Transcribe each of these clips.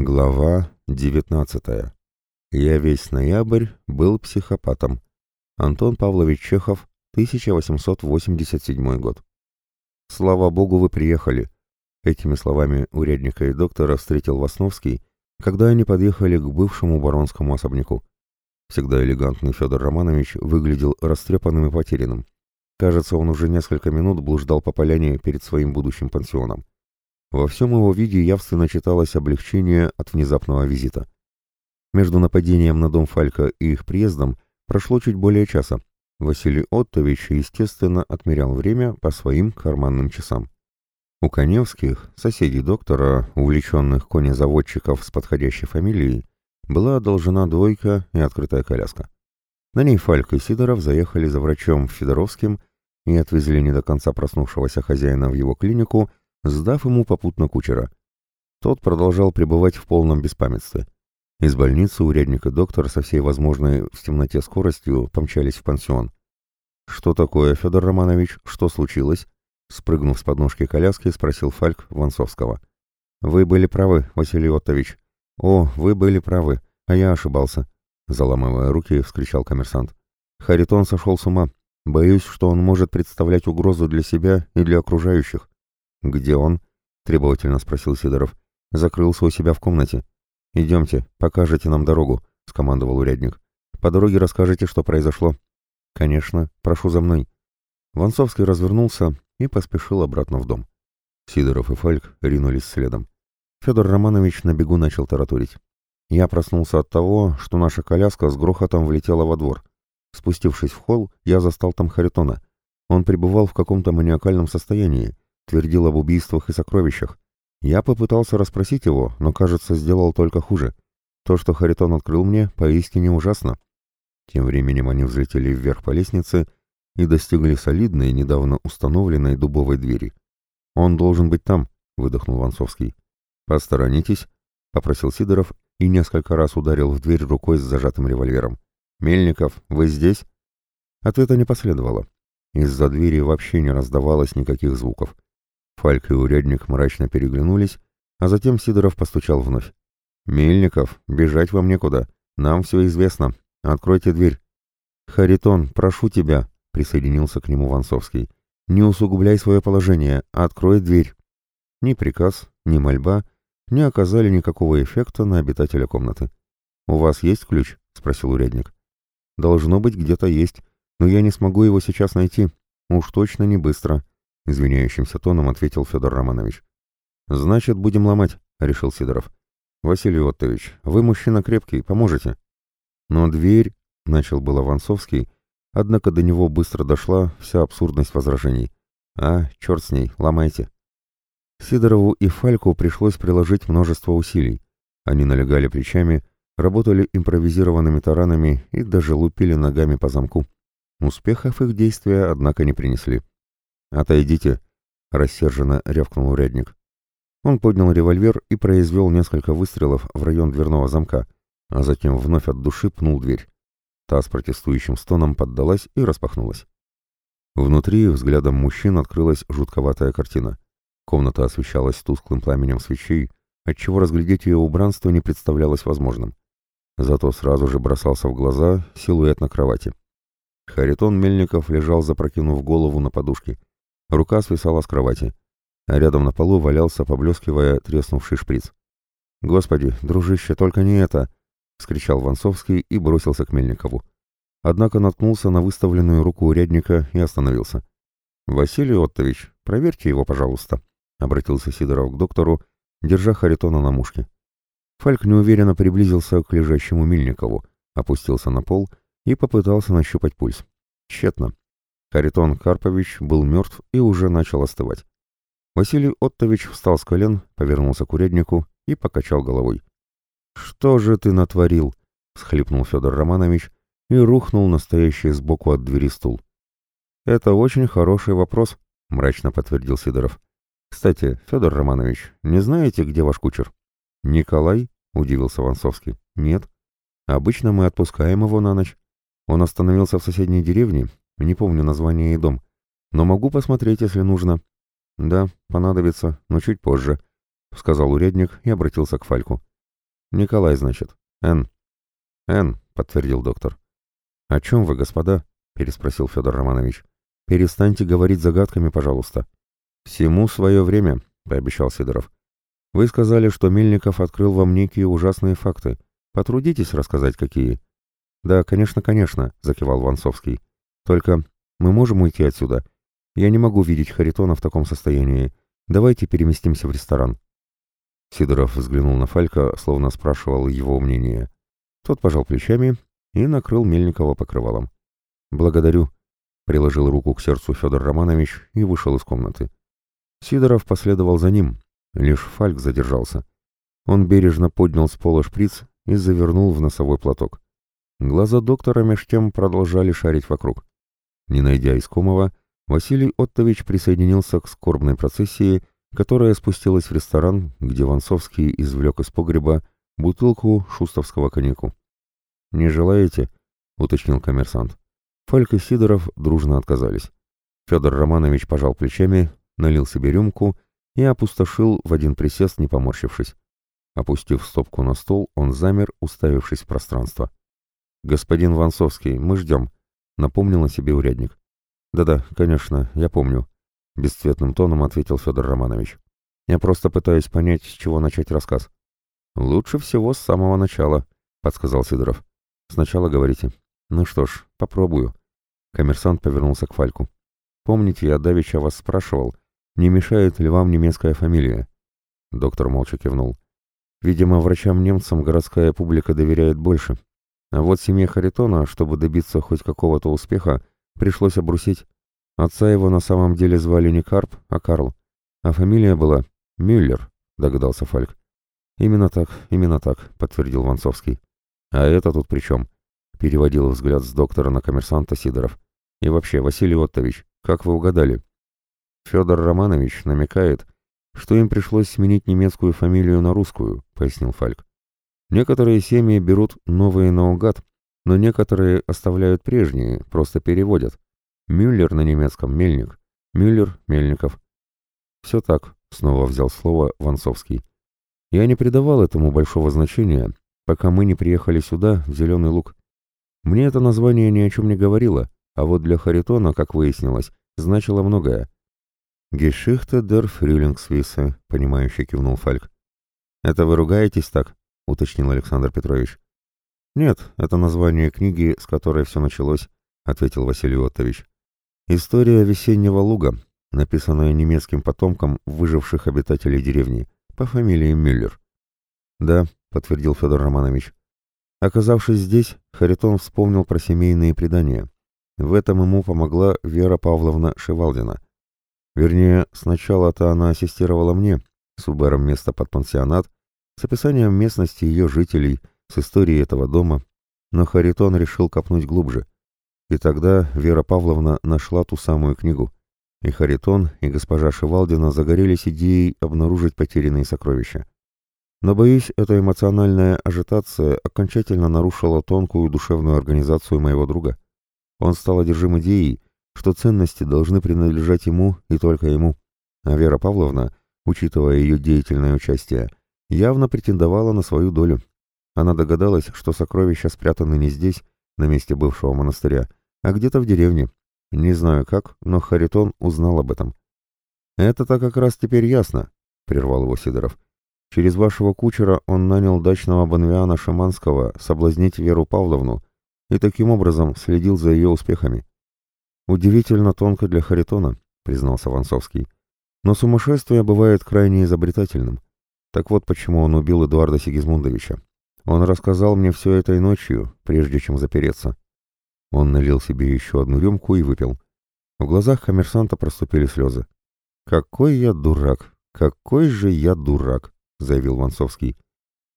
Глава 19. Я весь ноябрь был психопатом. Антон Павлович Чехов, 1887 год. «Слава Богу, вы приехали!» Этими словами урядника и доктора встретил Васновский, когда они подъехали к бывшему баронскому особняку. Всегда элегантный Федор Романович выглядел растрепанным и потерянным. Кажется, он уже несколько минут блуждал по поляне перед своим будущим пансионом. Во всем его виде явственно читалось облегчение от внезапного визита. Между нападением на дом Фалька и их приездом прошло чуть более часа. Василий Оттович, естественно, отмерял время по своим карманным часам. У Коневских, соседей доктора, увлеченных конезаводчиков с подходящей фамилией, была одолжена двойка и открытая коляска. На ней Фальк и Сидоров заехали за врачом Федоровским и отвезли не до конца проснувшегося хозяина в его клинику сдав ему попутно кучера. Тот продолжал пребывать в полном беспамятстве. Из больницы урядник и доктор со всей возможной в темноте скоростью помчались в пансион. «Что такое, Федор Романович? Что случилось?» Спрыгнув с подножки коляски, спросил Фальк Ванцовского. «Вы были правы, Василий Оттович. О, вы были правы, а я ошибался», — заламывая руки, вскричал коммерсант. «Харитон сошел с ума. Боюсь, что он может представлять угрозу для себя и для окружающих. «Где он?» — требовательно спросил Сидоров. «Закрылся у себя в комнате. Идемте, покажете нам дорогу», — скомандовал урядник. «По дороге расскажете, что произошло». «Конечно, прошу за мной». Вонцовский развернулся и поспешил обратно в дом. Сидоров и Фальк ринулись следом. Федор Романович на бегу начал тараторить. Я проснулся от того, что наша коляска с грохотом влетела во двор. Спустившись в холл, я застал там Харитона. Он пребывал в каком-то маниакальном состоянии, твердил об убийствах и сокровищах. Я попытался расспросить его, но, кажется, сделал только хуже. То, что Харитон открыл мне, поистине ужасно. Тем временем они взлетели вверх по лестнице и достигли солидной, недавно установленной дубовой двери. «Он должен быть там», — выдохнул Ванцовский. «Посторонитесь», — попросил Сидоров и несколько раз ударил в дверь рукой с зажатым револьвером. «Мельников, вы здесь?» Ответа не последовало. Из-за двери вообще не раздавалось никаких звуков. Фальк и урядник мрачно переглянулись, а затем Сидоров постучал вновь. «Мельников, бежать вам некуда. Нам все известно. Откройте дверь». «Харитон, прошу тебя», — присоединился к нему Ванцовский. «Не усугубляй свое положение. Открой дверь». Ни приказ, ни мольба не оказали никакого эффекта на обитателя комнаты. «У вас есть ключ?» — спросил урядник. «Должно быть, где-то есть, но я не смогу его сейчас найти. Уж точно не быстро», Извиняющимся тоном ответил Федор Романович. «Значит, будем ломать», — решил Сидоров. «Василий Оттович, вы мужчина крепкий, поможете». Но дверь, — начал был Авансовский, однако до него быстро дошла вся абсурдность возражений. «А, черт с ней, ломайте». Сидорову и Фальку пришлось приложить множество усилий. Они налегали плечами, работали импровизированными таранами и даже лупили ногами по замку. Успехов их действия, однако, не принесли. «Отойдите!» — рассерженно рявкнул урядник. Он поднял револьвер и произвел несколько выстрелов в район дверного замка, а затем вновь от души пнул дверь. Та с протестующим стоном поддалась и распахнулась. Внутри взглядом мужчин открылась жутковатая картина. Комната освещалась тусклым пламенем свечей, отчего разглядеть ее убранство не представлялось возможным. Зато сразу же бросался в глаза силуэт на кровати. Харитон Мельников лежал, запрокинув голову на подушке. Рука свисала с кровати, а рядом на полу валялся, поблескивая, треснувший шприц. «Господи, дружище, только не это!» — вскричал Ванцовский и бросился к Мельникову. Однако наткнулся на выставленную руку урядника и остановился. «Василий Оттович, проверьте его, пожалуйста», — обратился Сидоров к доктору, держа Харитона на мушке. Фальк неуверенно приблизился к лежащему Мельникову, опустился на пол и попытался нащупать пульс. Тщетно. Харитон Карпович был мертв и уже начал остывать. Василий Оттович встал с колен, повернулся к уряднику и покачал головой. «Что же ты натворил?» — всхлипнул Федор Романович и рухнул настоящий сбоку от двери стул. «Это очень хороший вопрос», — мрачно подтвердил Сидоров. «Кстати, Федор Романович, не знаете, где ваш кучер?» «Николай?» — удивился Ванцовский. «Нет. Обычно мы отпускаем его на ночь. Он остановился в соседней деревне не помню название и дом. Но могу посмотреть, если нужно. Да, понадобится, но чуть позже, — сказал урядник и обратился к Фальку. Николай, значит. Н. Н, подтвердил доктор. О чем вы, господа? переспросил Федор Романович. Перестаньте говорить загадками, пожалуйста. Всему свое время, пообещал Сидоров. Вы сказали, что Мельников открыл вам некие ужасные факты. Потрудитесь рассказать, какие. Да, конечно, конечно, закивал Ванцовский. Только мы можем уйти отсюда. Я не могу видеть Харитона в таком состоянии. Давайте переместимся в ресторан. Сидоров взглянул на Фалька, словно спрашивал его мнение. Тот пожал плечами и накрыл Мельникова покрывалом. «Благодарю», — приложил руку к сердцу Федор Романович и вышел из комнаты. Сидоров последовал за ним, лишь Фальк задержался. Он бережно поднял с пола шприц и завернул в носовой платок. Глаза доктора меж тем продолжали шарить вокруг. Не найдя искомого, Василий Оттович присоединился к скорбной процессии, которая спустилась в ресторан, где Ванцовский извлек из погреба бутылку шустовского коньяку. «Не желаете?» — уточнил коммерсант. Фальк и Сидоров дружно отказались. Федор Романович пожал плечами, налил себе рюмку и опустошил в один присест, не поморщившись. Опустив стопку на стол, он замер, уставившись в пространство. «Господин Ванцовский, мы ждем», — напомнил о себе урядник. «Да-да, конечно, я помню», — бесцветным тоном ответил Федор Романович. «Я просто пытаюсь понять, с чего начать рассказ». «Лучше всего с самого начала», — подсказал Сидоров. «Сначала говорите». «Ну что ж, попробую». Коммерсант повернулся к Фальку. «Помните, я давеча вас спрашивал, не мешает ли вам немецкая фамилия?» Доктор молча кивнул. «Видимо, врачам-немцам городская публика доверяет больше. А вот семье Харитона, чтобы добиться хоть какого-то успеха, пришлось обрусить. Отца его на самом деле звали не Карп, а Карл. А фамилия была Мюллер», — догадался Фальк. «Именно так, именно так», — подтвердил Ванцовский. «А это тут при чем?» — переводил взгляд с доктора на коммерсанта Сидоров. «И вообще, Василий Оттович, как вы угадали?» «Федор Романович намекает, что им пришлось сменить немецкую фамилию на русскую», — пояснил Фальк. «Некоторые семьи берут новые наугад, но некоторые оставляют прежние, просто переводят. Мюллер на немецком — мельник, Мюллер — Мельников». «Все так», — снова взял слово Ванцовский. Я не придавал этому большого значения, пока мы не приехали сюда, в Зеленый Луг. Мне это название ни о чем не говорило, а вот для Харитона, как выяснилось, значило многое. «Гешихте дер Фрюлингсвиссе», — понимающе кивнул Фальк. «Это вы ругаетесь так?» — уточнил Александр Петрович. «Нет, это название книги, с которой все началось», — ответил Василий Оттович. «История весеннего луга, написанная немецким потомком выживших обитателей деревни по фамилии Мюллер. «Да», — подтвердил Федор Романович. Оказавшись здесь, Харитон вспомнил про семейные предания. В этом ему помогла Вера Павловна Шевалдина. Вернее, сначала-то она ассистировала мне, с выбором места под пансионат, с описанием местности ее жителей, с историей этого дома, но Харитон решил копнуть глубже. И тогда Вера Павловна нашла ту самую книгу. И Харитон, и госпожа Шевалдина загорелись идеей обнаружить потерянные сокровища. Но, боюсь, эта эмоциональная ажитация окончательно нарушила тонкую душевную организацию моего друга. Он стал одержим идеей, что ценности должны принадлежать ему и только ему. А Вера Павловна, учитывая ее деятельное участие, явно претендовала на свою долю. Она догадалась, что сокровища спрятаны не здесь, на месте бывшего монастыря, а где-то в деревне, не знаю как, но Харитон узнал об этом. «Это-то как раз теперь ясно», — прервал его Сидоров. «Через вашего кучера он нанял дачного Банвиана Шаманского соблазнить Веру Павловну и таким образом следил за ее успехами». «Удивительно тонко для Харитона», — признался Ванцовский. «Но сумасшествие бывает крайне изобретательным. Так вот почему он убил Эдуарда Сигизмундовича. Он рассказал мне все этой ночью, прежде чем запереться». Он налил себе еще одну рюмку и выпил. В глазах коммерсанта проступили слезы. «Какой я дурак! Какой же я дурак!» — заявил Ванцовский.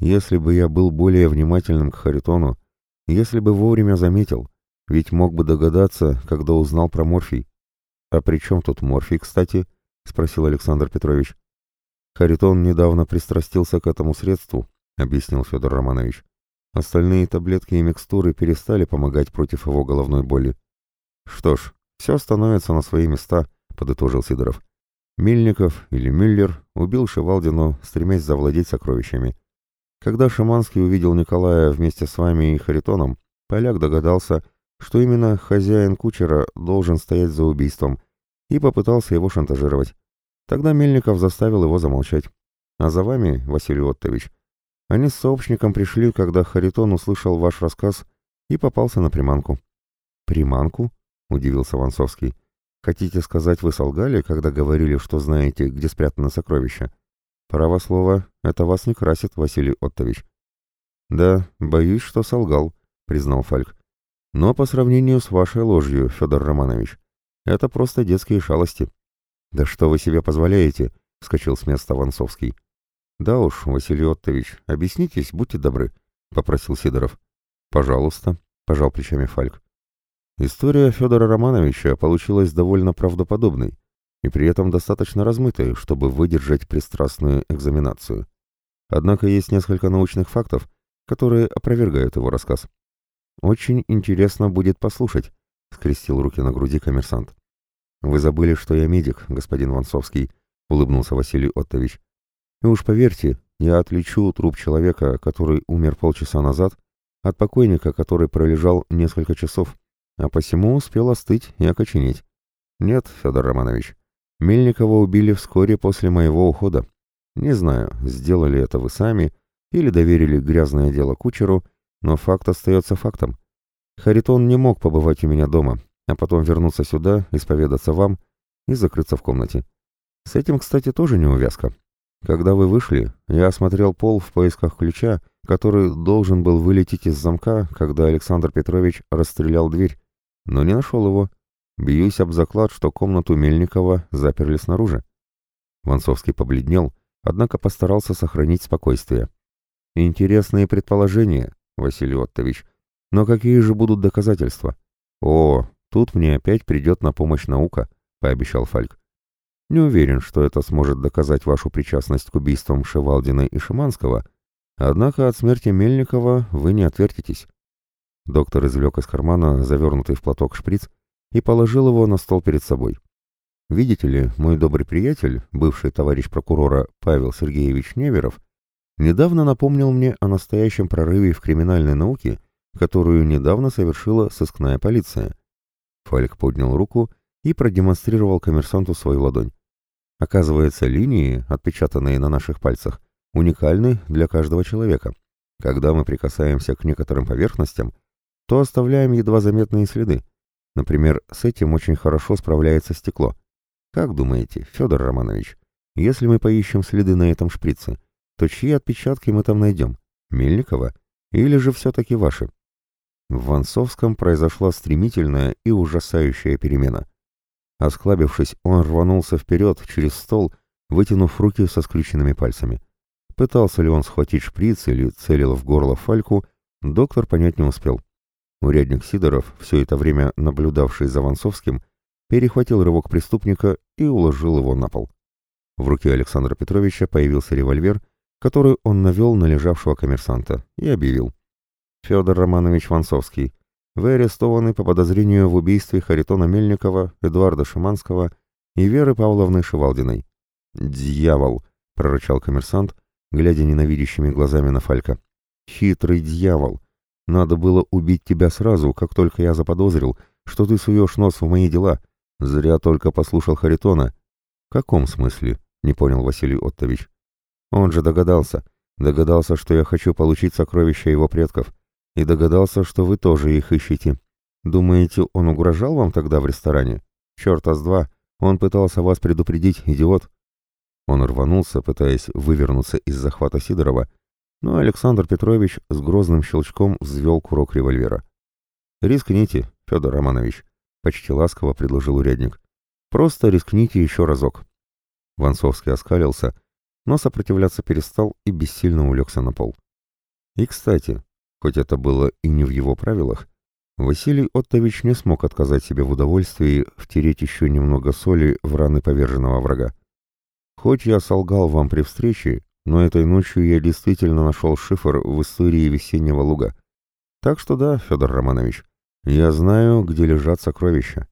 «Если бы я был более внимательным к Харитону, если бы вовремя заметил, ведь мог бы догадаться, когда узнал про морфий». «А при чем тут морфий, кстати?» — спросил Александр Петрович. «Харитон недавно пристрастился к этому средству», — объяснил Федор Романович. Остальные таблетки и микстуры перестали помогать против его головной боли. «Что ж, все становится на свои места», — подытожил Сидоров. Мильников или Мюллер убил Шевалдину, стремясь завладеть сокровищами. Когда Шиманский увидел Николая вместе с вами и Харитоном, поляк догадался, что именно хозяин кучера должен стоять за убийством, и попытался его шантажировать. Тогда Мельников заставил его замолчать. А за вами, Василий Оттович, они с сообщником пришли, когда Харитон услышал ваш рассказ и попался на приманку. «Приманку?» — удивился Ванцовский. «Хотите сказать, вы солгали, когда говорили, что знаете, где спрятано сокровище?» «Право слово, это вас не красит, Василий Оттович». «Да, боюсь, что солгал», — признал Фальк. «Но по сравнению с вашей ложью, Федор Романович, это просто детские шалости». «Да что вы себе позволяете?» — вскочил с места Ванцовский. «Да уж, Василий Оттович, объяснитесь, будьте добры», — попросил Сидоров. «Пожалуйста», — пожал плечами Фальк. История Федора Романовича получилась довольно правдоподобной и при этом достаточно размытой, чтобы выдержать пристрастную экзаменацию. Однако есть несколько научных фактов, которые опровергают его рассказ. «Очень интересно будет послушать», — скрестил руки на груди коммерсант. «Вы забыли, что я медик, господин Ванцовский», — улыбнулся Василий Оттович. И уж поверьте, я отличу труп человека, который умер полчаса назад, от покойника, который пролежал несколько часов, а посему успел остыть и окоченеть. Нет, Федор Романович, Мельникова убили вскоре после моего ухода. Не знаю, сделали это вы сами или доверили грязное дело кучеру, но факт остается фактом. Харитон не мог побывать у меня дома, а потом вернуться сюда, исповедаться вам и закрыться в комнате. С этим, кстати, тоже не увязка. Когда вы вышли, я осмотрел пол в поисках ключа, который должен был вылететь из замка, когда Александр Петрович расстрелял дверь, но не нашел его. Бьюсь об заклад, что комнату Мельникова заперли снаружи. Ванцовский побледнел, однако постарался сохранить спокойствие. Интересные предположения, Василий Оттович, но какие же будут доказательства? О, тут мне опять придет на помощь наука, пообещал Фальк. Не уверен, что это сможет доказать вашу причастность к убийствам Шевалдина и Шиманского, однако от смерти Мельникова вы не отвертитесь. Доктор извлек из кармана завернутый в платок шприц и положил его на стол перед собой. Видите ли, мой добрый приятель, бывший товарищ прокурора Павел Сергеевич Неверов, недавно напомнил мне о настоящем прорыве в криминальной науке, которую недавно совершила сыскная полиция. Фальк поднял руку и продемонстрировал коммерсанту свою ладонь. Оказывается, линии, отпечатанные на наших пальцах, уникальны для каждого человека. Когда мы прикасаемся к некоторым поверхностям, то оставляем едва заметные следы. Например, с этим очень хорошо справляется стекло. Как думаете, Федор Романович, если мы поищем следы на этом шприце, то чьи отпечатки мы там найдем? Мельникова? Или же все-таки ваши? В Ванцовском произошла стремительная и ужасающая перемена. Осклабившись, он рванулся вперед через стол, вытянув руки со скрюченными пальцами. Пытался ли он схватить шприц или целил в горло фальку, доктор понять не успел. Урядник Сидоров, все это время наблюдавший за Ванцовским, перехватил рывок преступника и уложил его на пол. В руке Александра Петровича появился револьвер, который он навел на лежавшего коммерсанта, и объявил. «Федор Романович Ванцовский, вы арестованы по подозрению в убийстве Харитона Мельникова, Эдуарда Шиманского и Веры Павловны Шевалдиной. «Дьявол!» — прорычал коммерсант, глядя ненавидящими глазами на Фалька. «Хитрый дьявол! Надо было убить тебя сразу, как только я заподозрил, что ты суешь нос в мои дела. Зря только послушал Харитона». «В каком смысле?» — не понял Василий Оттович. «Он же догадался. Догадался, что я хочу получить сокровища его предков и догадался, что вы тоже их ищете. Думаете, он угрожал вам тогда в ресторане? Черта с два, он пытался вас предупредить, идиот. Он рванулся, пытаясь вывернуться из захвата Сидорова, но Александр Петрович с грозным щелчком взвел курок револьвера. «Рискните, Федор Романович», — почти ласково предложил урядник. «Просто рискните еще разок». Ванцовский оскалился, но сопротивляться перестал и бессильно улегся на пол. И, кстати, Хоть это было и не в его правилах, Василий Оттович не смог отказать себе в удовольствии втереть еще немного соли в раны поверженного врага. Хоть я солгал вам при встрече, но этой ночью я действительно нашел шифр в истории весеннего луга. Так что да, Федор Романович, я знаю, где лежат сокровища.